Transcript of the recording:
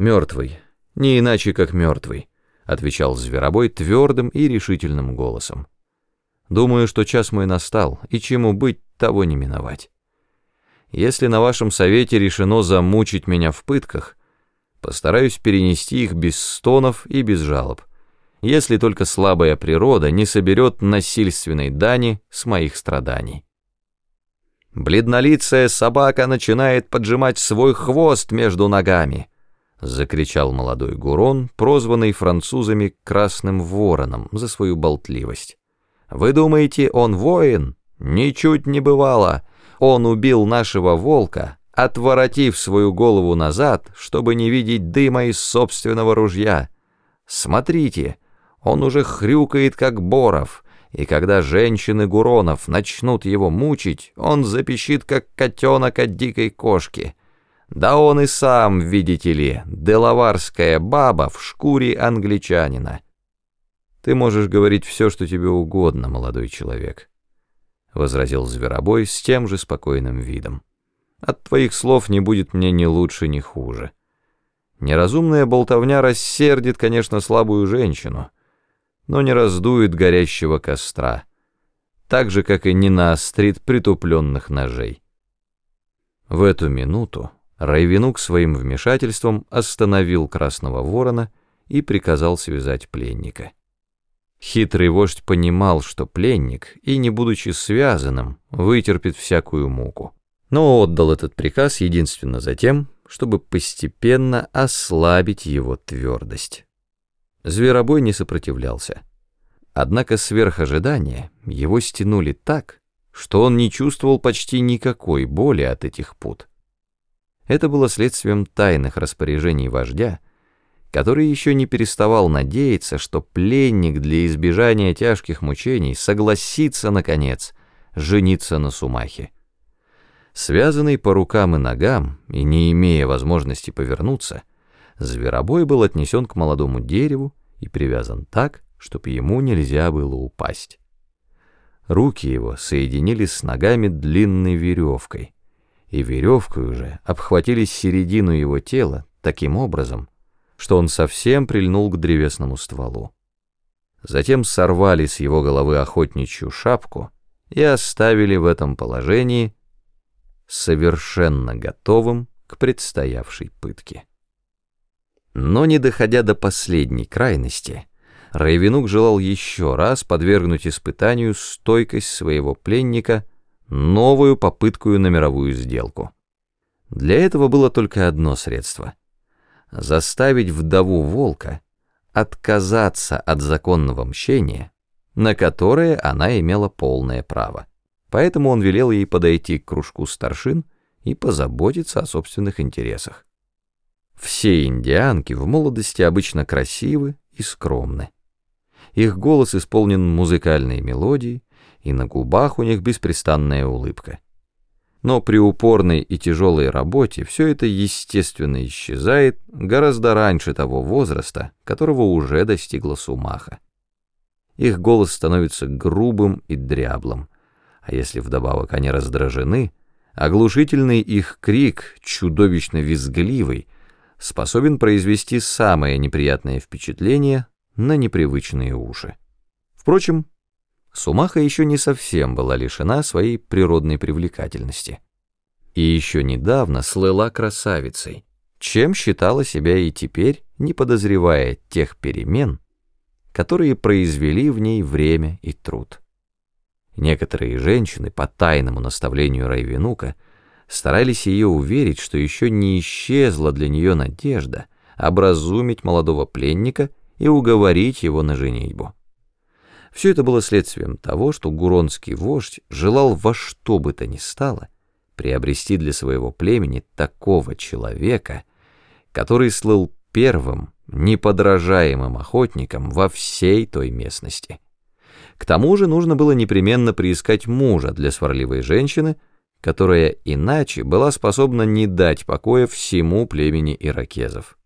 Мертвый, не иначе как мертвый, отвечал Зверобой твердым и решительным голосом. Думаю, что час мой настал, и чему быть, того не миновать. Если на вашем совете решено замучить меня в пытках, постараюсь перенести их без стонов и без жалоб, если только слабая природа не соберет насильственной дани с моих страданий. Бледнолицая собака начинает поджимать свой хвост между ногами, закричал молодой Гурон, прозванный французами Красным Вороном за свою болтливость. Вы думаете, он воин? Ничуть не бывало. Он убил нашего волка, отворотив свою голову назад, чтобы не видеть дыма из собственного ружья. Смотрите, он уже хрюкает, как боров, и когда женщины Гуронов начнут его мучить, он запищит, как котенок от дикой кошки. Да он и сам, видите ли, делаварская баба в шкуре англичанина. Ты можешь говорить все, что тебе угодно, молодой человек. — возразил Зверобой с тем же спокойным видом. «От твоих слов не будет мне ни лучше, ни хуже. Неразумная болтовня рассердит, конечно, слабую женщину, но не раздует горящего костра, так же, как и не наострит притупленных ножей». В эту минуту Райвенук своим вмешательством остановил Красного Ворона и приказал связать пленника. Хитрый вождь понимал, что пленник, и не будучи связанным, вытерпит всякую муку. Но отдал этот приказ единственно за тем, чтобы постепенно ослабить его твердость. Зверобой не сопротивлялся. Однако сверх ожидания его стянули так, что он не чувствовал почти никакой боли от этих пут. Это было следствием тайных распоряжений вождя, который еще не переставал надеяться, что пленник для избежания тяжких мучений согласится, наконец, жениться на Сумахе. Связанный по рукам и ногам и не имея возможности повернуться, зверобой был отнесен к молодому дереву и привязан так, чтобы ему нельзя было упасть. Руки его соединились с ногами длинной веревкой, и веревкой уже обхватили середину его тела таким образом, что он совсем прильнул к древесному стволу. Затем сорвали с его головы охотничью шапку и оставили в этом положении совершенно готовым к предстоявшей пытке. Но не доходя до последней крайности, Райвенук желал еще раз подвергнуть испытанию стойкость своего пленника новую попытку на мировую сделку. Для этого было только одно средство — заставить вдову волка отказаться от законного мщения, на которое она имела полное право. Поэтому он велел ей подойти к кружку старшин и позаботиться о собственных интересах. Все индианки в молодости обычно красивы и скромны. Их голос исполнен музыкальной мелодией, и на губах у них беспрестанная улыбка но при упорной и тяжелой работе все это естественно исчезает гораздо раньше того возраста, которого уже достигла Сумаха. Их голос становится грубым и дряблым, а если вдобавок они раздражены, оглушительный их крик, чудовищно визгливый, способен произвести самое неприятное впечатление на непривычные уши. Впрочем, Сумаха еще не совсем была лишена своей природной привлекательности. И еще недавно слыла красавицей, чем считала себя и теперь, не подозревая тех перемен, которые произвели в ней время и труд. Некоторые женщины по тайному наставлению Райвенука старались ее уверить, что еще не исчезла для нее надежда образумить молодого пленника и уговорить его на женитьбу. Все это было следствием того, что гуронский вождь желал во что бы то ни стало приобрести для своего племени такого человека, который слыл первым, неподражаемым охотником во всей той местности. К тому же нужно было непременно приискать мужа для сварливой женщины, которая иначе была способна не дать покоя всему племени иракезов.